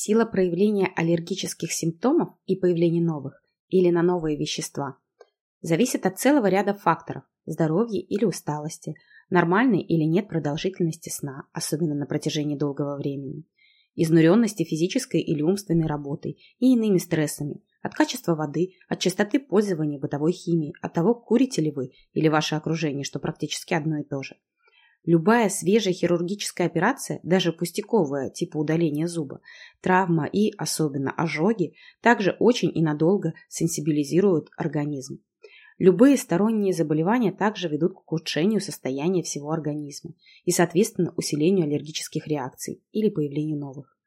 Сила проявления аллергических симптомов и появления новых или на новые вещества зависит от целого ряда факторов – здоровья или усталости, нормальной или нет продолжительности сна, особенно на протяжении долгого времени, изнуренности физической или умственной работой и иными стрессами, от качества воды, от частоты пользования бытовой химией, от того, курите ли вы или ваше окружение, что практически одно и то же. Любая свежая хирургическая операция, даже пустяковая, типа удаления зуба, травма и, особенно, ожоги, также очень и надолго сенсибилизируют организм. Любые сторонние заболевания также ведут к ухудшению состояния всего организма и, соответственно, усилению аллергических реакций или появлению новых.